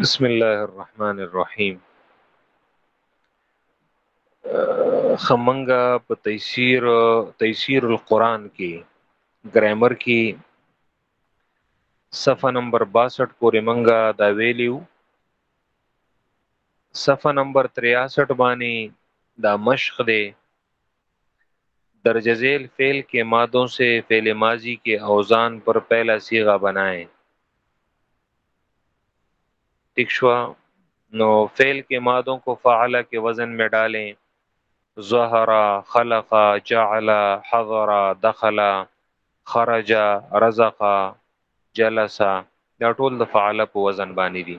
بسم الله الرحمن الرحیم خمنګا په تفسیر تفسیر القرآن کې ګرامر کې صفه نمبر 62 پورې منګا دا ویلیو صفحه نمبر 63 باندې دا مشق دی درج ذیل فعل کې مادوں سے فعل ماضی کې اوزان پر پہلا صیغه بنائیں ٹھیک شو نو فعل کې مادوں کو فعل کې وزن میں ڈالیں ظهر خلق جعل حضر دخل خرج رزق جلس دا ټول د فعل په وزن باندې دي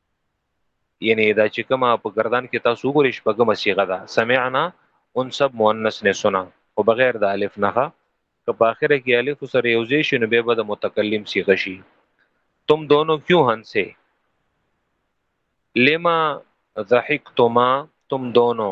یعنی دا چې کومه په گردان کې تاسو وګورئ شپږمه صيغه ده سمعنا انسب مؤنث نه سنا او بغیر د الف نه که په اخر کې الف سره یو ځای شي نو به د متکلم صيغه شي تم دونو کیوں هنسه لما ضحکتما تم دونو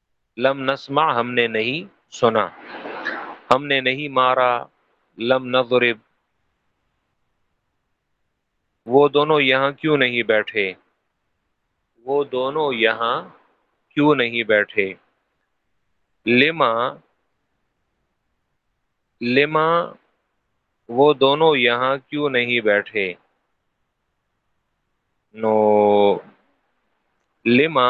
لم نسمع ہم نے نہیں سنا ہم نے نہیں مارا لم نضرب وہ دونوں یہاں کیوں نہیں بیٹھے وہ دونوں یہاں کیوں نہیں بیٹھے لما لما وہ دونوں یہاں کیوں نہیں بیٹھے نو لما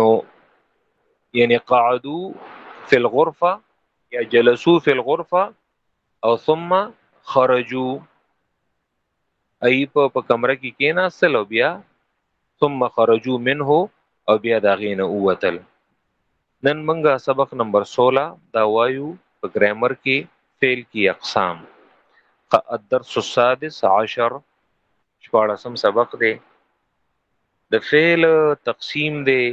نو یعنی قعدو فی الغرفه یا جلسو فی الغرفه او ثم خرجو ای په په کمره کې کینا سلو بیا ثم خرجو منه او بیا دا غینه اوتل نن منګه سبق نمبر 16 دا وایو په ګرامر کې فعل کی اقسام الدرس السادس عشر شپاړسم سبق دی د فعل تقسیم دی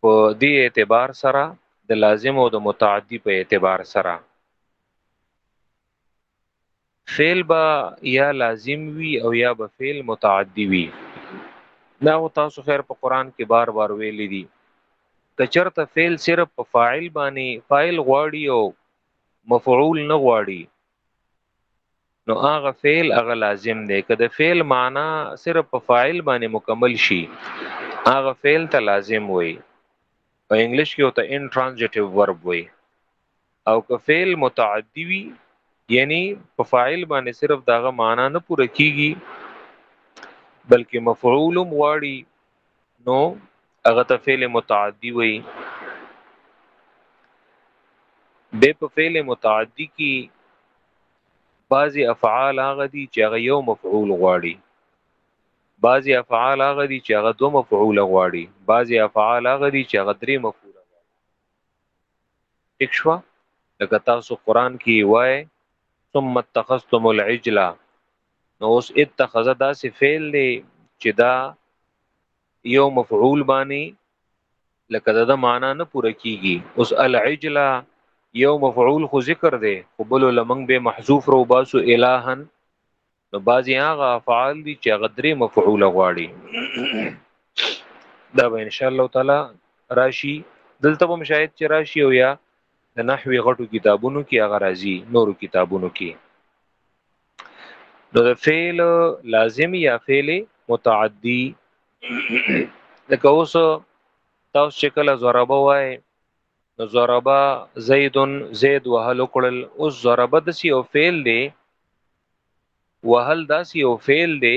په دې اعتبار سره د لازم او د متعدی په اعتبار سره فعل با یا لازم وی او یا به فعل متعدی وی دا تاسو خیر په قران کې بار بار ویل دي کچرته فعل صرف په فاعل باندې فاعل غواړي او مفعول نه غواړي نو هغه فعل هغه لازم دی که د فعل معنا صرف په فاعل باندې مکمل شي هغه فعل ته لازم وي په انګلیش کې وته ان ترانزټیو ورب وي او که فعل متعدی وي یعنی په فاعل باندې صرف داغه معنا نه پوره کیږي بلکې مفعول غواړي نو هغه ته فعل متعدی وي به په فعل متعدی کې بعضی افعال هغه دي چې هغه یو مفعول غواړي بعضی افعال هغه دي چې هغه دو مفعول غواړي بعضی افعال هغه دي چې هغه درې مفعول غواړي ٹھیک شو لکه تاسو قران کې وای ثم اتخذتم العجل نو اوس اتخذ دا سی فعل دی چې دا یو مفعول باندې لکه دا د معنا نه پوره کیږي اوس العجله یو مفعول خو ذکر دی خو بل لمنګ به محذوف رو باسو الہن نو بعضی هغه افعال دي چې هغه درې مفعول غواړي دا به ان شاء الله تعالی راشي دلته به مشاهد چې راشي او یا د نحوی غټو کتابونو کې هغه راځي نورو کتابونو کې نو د فعل لازم یا فعل متعدی لکه اوس تاسو چې کله ضربه وای نو ضربه زید زید وهل کړل اوس ضربه د سی او فعل دی وهل داسی او فعل دی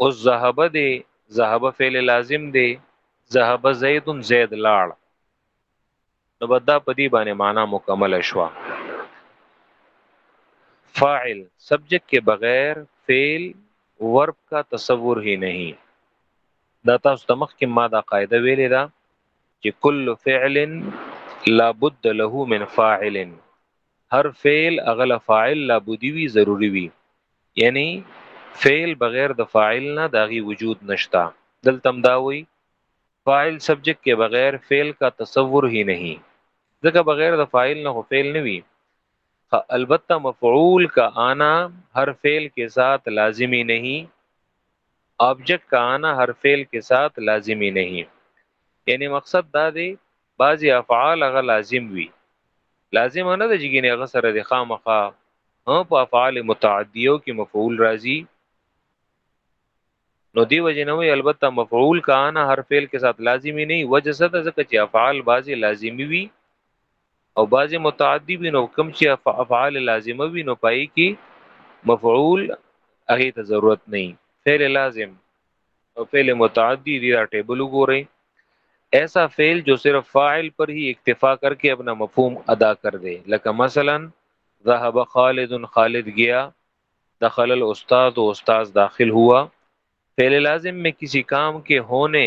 او ذهب دی ذهب فعل لازم دی ذهب زید زید لاړ نو بدا په دې باندې معنا مکمل شوه فاعل سبجیکٹ کے بغیر فعل ورب کا تصور ہی نہیں دا تاسو ته مخکې ما دا قاعده ویلې ده چې کل فعل لا بد له من فاعل هر فعل اغل فاعل لا بودی وی ضروری وی یعنی فعل بغیر د فاعل نه داغي وجود نشتا دلته هم دا وی فاعل سبجیکټ کې بغیر فعل کا تصور هی نه ځکه بغیر د فاعل نه فعل نه وی البته مفعول کا آنا هر فعل کې سات لازمی نه آبجیکټ کا آنا هر فعل کې سات لازمی نه یعنی مقصد دا دی بعضی افعال هغه لازم وي لازم نه د جګینه هغه سره د خامخه په افعال متعدیو کې مفعول راځي نو دی وجه نه وي البته مفعول کانه هر فعل کې سات لازمی نه وجه څه ده ځکه چې افعال بعضی لازمی وي او بعضی متعدی وي نو کم چې افعال لازمه وي نو پای کې مفعول هغه ته ضرورت نه فعل لازم او فعل متعدی دی دا ټیبل وګورئ ایسا فعل جو صرف فاعل پر ہی اکتفا کر کے اپنا مفہوم ادا کر دے لکه مثلا ذهب خالد خالد گیا دخل الاستاذ استاذ داخل ہوا فعل لازم میں کسی کام کے ہونے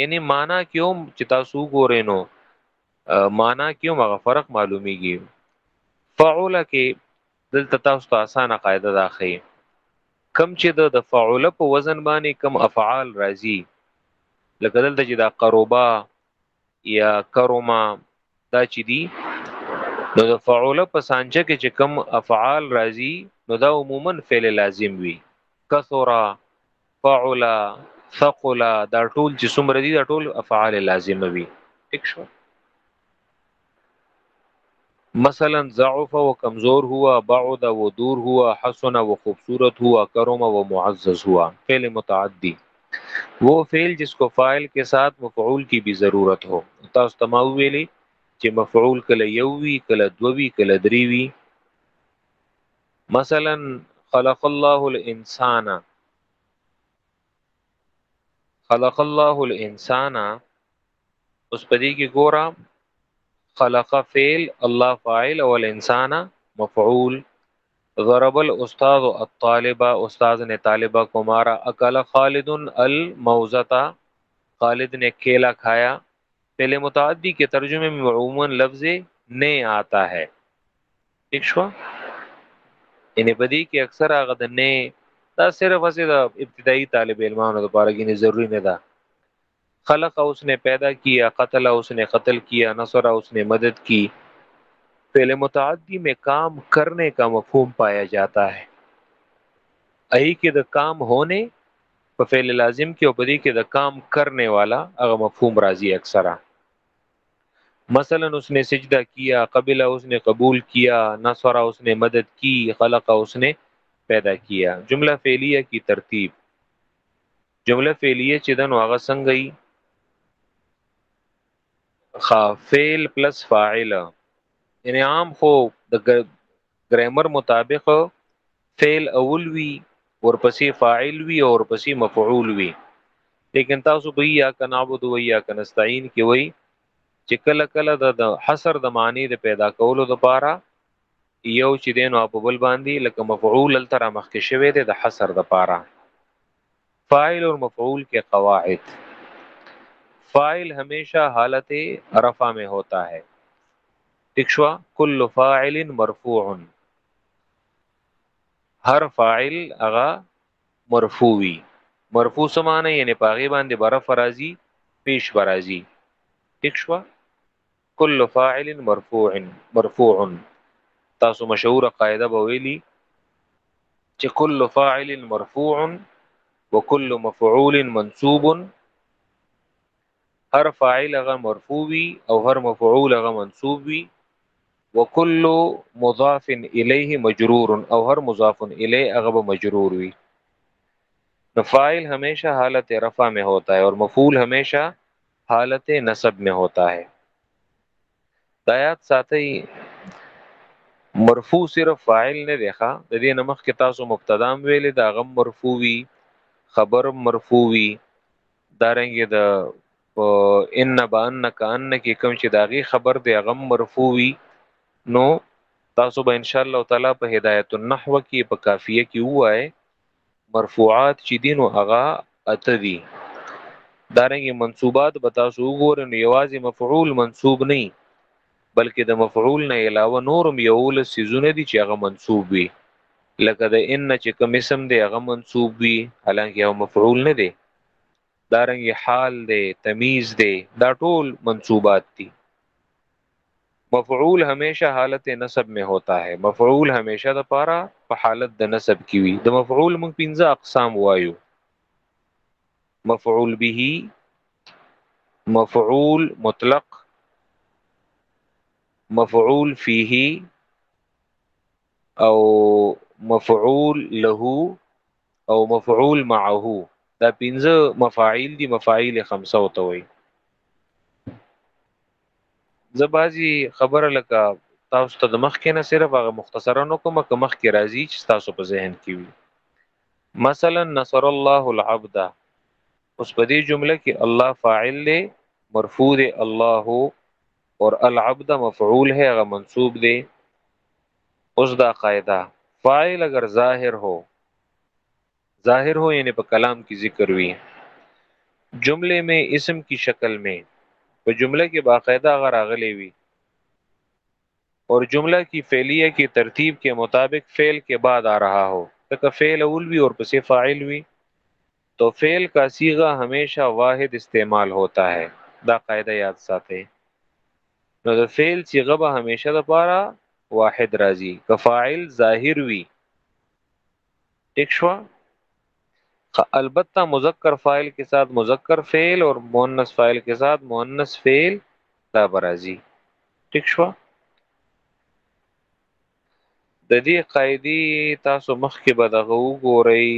یعنی معنا کیوم چې تاسو ګورئ نو معنا کیوم هغه فرق معلومیږي فعل کې دلته تاسو ته اسانه قاعده ده خې کم چې د فعل په وزن باندې کم افعال راځي لکه دلته چې دا قربا یا کرما دا چې دي نو د فعل په سانچه کې چې کم افعال راځي نو دا عموما فعل لازم وي کثرا فعل ثقل دا ټول چې څومره دي دا ټول افعال لازمه وي ٹھیک شو مثلا ضعف و کمزور هوا بعد و دور هوا حسن و خوبصورت هوا کرم و معزز هوا فعل متعدی وہ فعل جس کو فاعل کے ساتھ مفعول کی بھی ضرورت ہو تاسو ته ما ویلي چې مفعول کله یو وی کله دوه وی کله درې وی مثلا خلق الله الانسان خلق الله الانسان اوس پدې کې ګورا خلق فعل الله فاعل او الانسان مفعول ضرب الاستاذ الطالب استاد نے طالبہ کو مارا اکل خالد الموزتا خالد نے کیلا کھایا پہلے متعدی کے ترجمے میں عموما لفظ نہیں آتا ہے ٹھیک شو یعنی په دې کې اکثر هغه د نه دا صرف اسې د ابتدایي طالب علمانو لپاره کې ضروری نه ده خلق اس نے پیدا کیا قتل اس نے قتل کیا نصر اس نے مدد کی فعل متعدی میں کام کرنے کا مفہوم پایا جاتا ہے ای کې د کام ہونے په فعل لازم کې او په دې کې د کام کرنے والا هغه مفهوم راځي اکثره مثلا اس نے سجدہ کیا قبل اس نے قبول کیا نصرہ اس نے مدد کی خلق اس نے پیدا کیا جمله فعلیه کی ترتیب جمله فعلیه چې دنو هغه څنګه ای خا فعل پلس فاعل یعنی عام خو د ګرامر مطابق فعل اول وی ورپسې فاعل وی او ورپسې مفعول وی لیکن تاسو به یا کنابود و یا کنستعين کې وای چې کله کله د حصر د معنی د پیدا کولو لپاره یو چې دین او بل باندې لکه مفعول تر مخکې شوی دی د حصر د لپاره فاعل او مفعول کې قواعد فاعل همیشه حالت رفع میں ہوتا ہے ٹھیک شو کل فاعل مرفوع هر فاعل هغه مرفوع وي مرفوع سمانه یعنی پاغي باندې بر فرازي پیش برازي ٹھیک شو کل فاعل مرفوع مرفوع تاسو مشهور قاعده به ویلي چې کل فاعل مرفوع وکل مفعول منصوب هر فاعل هغه مرفوع وي او هر مفعول هغه منصوب وي وکل مضاف الیه مجرور او هر مضاف الیه هغه مجرور وي نو فاعل همیشه حالت رفع میں ہوتا ہے اور مفعول همیشه حالت نصب میں ہوتا ہے دایات ساتي مرفوع صرف فاعل نه دی ښا د دې نمخ کې تاسو مبتدا ویلې دا غم مرفوع وي خبر مرفوع وي دارنګ د په ان بانک ان کې کوم چې داغي خبر دی هغه مرفوع وي نو تاسو به ان شاء الله تعالی په هدایت النحو کې په کافیه کې وای مرفوعات چې دینو هغه اته دي دارنګ منصوبات به تاسو وګورئ نو یوازې مفعول منصوب نه بلکې د مفعول نه علاوه نورم یول سیزونه دي چې هغه منصوب وي لکه د ان چې کوم اسم دی هغه منصوب وي حالانکه هغه مفعول نه دی دارنګ حال دی تمیز دی دا ټول منصوبات دي مفعول همیشه حالت نصب میں ہوتا ہے مفعول همیشه د پاره په حالت د نصب کې وي د مفعول موږ پنځه اقسام وایو مفعول به مفعول مطلق مفعول فيه او مفعول له او مفعول معه دا پنځه مفاعیل دي مفاعیل خمسه او توي زبازي خبره لکه تاسو ته د مخ کې نه صرف هغه مختصرا نو کومه کومه کې راځي چې تاسو په ذهن کې وي مثلا نصر الله العبد اوس په دې جمله کې الله فاعل دی مرفوع دی الله اور العبد مفعول ہے هغه منصوب دی اوس دا قاعده فاعل اگر ظاهر هو ظاهر هو یعنی په کلام کې ذکر وی جمله میں اسم کی شکل میں په جمله کې باقاعده غراغلی وی اور جمله کی فعلیه کی ترتیب کې مطابق فعل کې بعد آ رها هو تکه فعل اول وی اور پسې فاعل وی تو فعل کا صیغه همیشه واحد استعمال ہوتا ہے دا قاعده یاد ساتئ نو د فعل صیغه به همیشه د پاره واحد راځي که فاعل ظاهر وی ٹھیک شو البتہ مذکر فائل کے ساتھ مذکر فعل اور مونس فائل کے ساتھ مونس فعل دا برازی ٹھیک شو د دې قاعده تاسو مخ کې به دغه وګورئ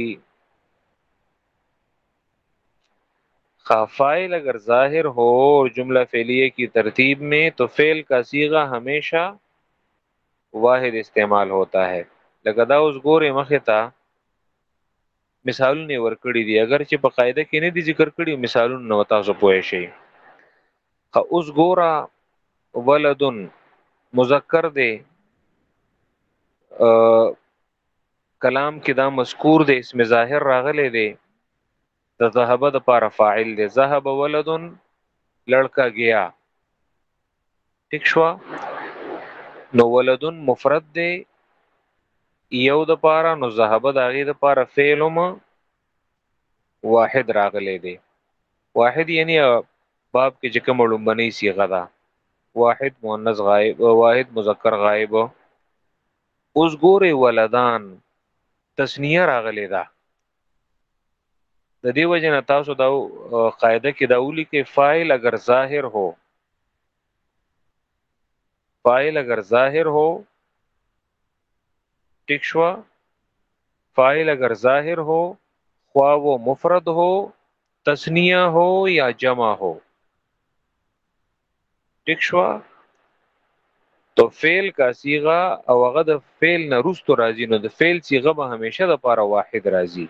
خافائل اگر ظاهر هو اور جمله فعلیه کی ترتیب میں تو فعل کا صیغه همیشه واحد استعمال ہوتا ہے لکه دا اوس ګورې مخه ته مثالونه ورکړي دي اگر چې په قاعده کې نه دي ذکر کړي مثالونه نو تاسو پوه شئ خو اوس ګوره ولدن مذکر دی کلام کې دا مذکور دی اسم ظاهر راغلی دی د ذهب د پاره فاعل دی ذهب ولدن لړکا گیا ټیک شو نو ولدن مفرد دی یو د پاره نو ذهب د هغه د پاره فعلم واحد راغلی دی واحد یعنی باب کې چې کوم لومبني صيغه ده واحد مؤنث غائب واحد مذکر غائب اوس ګوره ولدان تسنیه راغلی ده د دې وجه نه تاسو دا قاعده کې دا ولي کې فاعل اگر ظاهر هو فاعل اگر ظاهر هو ټیک شو فاعل اگر ظاهر هو خوا و مفرد هو تسنیه هو یا جمع هو ټیک شو تو فعل کا صيغه او هغه د فعل نه روستو راځي نو د فعل صيغه به همیشه د پاره واحد راځي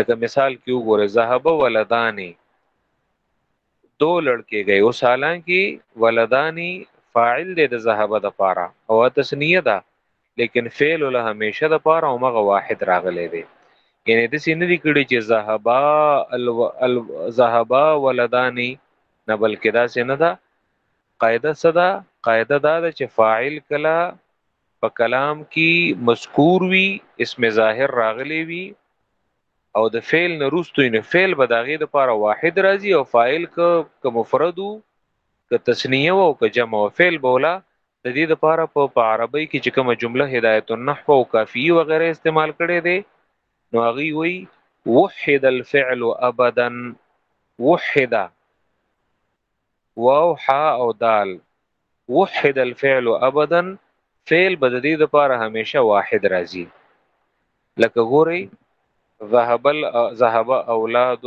لکه مثال کې وګوره ذهب ولداني دو لړکې گئے اوس حالانکه ولداني فاعل دی د ذهب د پاره او تسنیه ده لیکن فعل له همیشه د پاره او مغه واحد راغلی دی یعنی د سینې کړي چې ذهبا ال ذهبا ولداني نه بلکې دا څه نه ده قاعده څه ده قاعده دا ده چې فاعل کله په کلام کې مذکور وي اسم ظاهر راغلی وي او د فعل نه روستو نه فعل به داغه د پاره واحد راځي او فاعل ک مفردو ک تسنیه او ک جمع او فعل بولا د دې د پاره په عربی کې چې کومه جمله هدایت النحو او کافی وغیرہ استعمال کړي دي نو هغه وی وحد الفعل ابدا وحد واو ح او دال وحد الفعل ابدا فعل بد دې د پاره همیشه واحد راځي لکه ګوري ذهب ذهب اولاد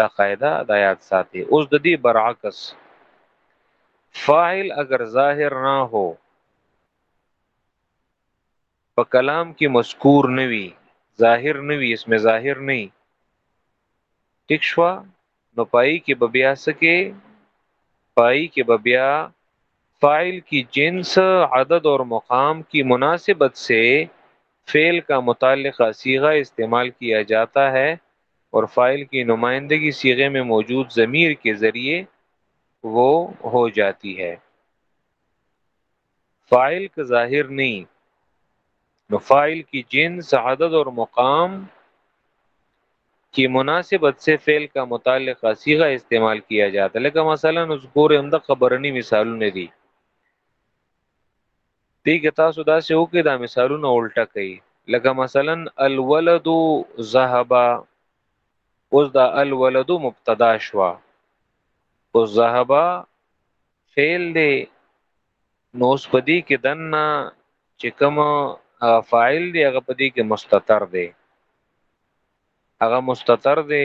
دا قاعده دا یاد ساتي اوس د دې برعکس فاعل اگر ظاهر نه هو په کلام کې مذکور نه وي ظاهر نه وي اسم ظاهر نه ټیک شو نو پای کې به بیا سکه پای کې به بیا فاعل کی جنس عدد اور مقام کی مناسبت سے فعل کا متعلقہ صیغہ استعمال کیا جاتا ہے اور فائل کی نمائندگی صیغے میں موجود ضمیر کے ذریعے وہ ہو جاتی ہے فائل کا ظاہر نہیں نو فاعل کی جنس عدد اور مقام کی مناسبت سے فعل کا متعلق صیغہ استعمال کیا جاتا ہے لیکن مثلا ذکور عمدہ خبرنی مثالونه دي دې کې تاسو دا سه وکي دا مثالونه الټه کوي لکه مثلا الولد ذهب اوس دا الولد مبتدا شوا او ذهب فعل دی نو اوس پدې کې دنا چې کوم فاعل دی هغه پدې کې مستتر دی هغه مستتر دی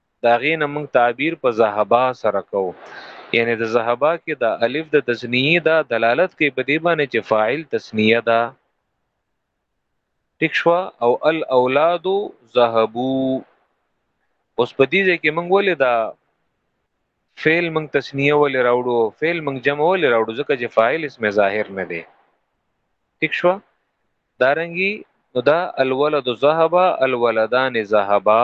دا غینه موږ تعبیر په ذهبا سره کو یعنی د ذهبا کې د الف د تسنیه دا دلالت کوي په دې باندې چې فاعل تسنیه ده ټیک شو او الاولاد ذهبو اوس په دې کې موږ ولې دا فعل موږ تسنیه ولې راوړو فعل موږ جمع ولې راوړو ځکه چې فاعل اسم ظاهر نه دی ټیک شو دارنګي نو دا الولد ذهبا الولدان ذهبا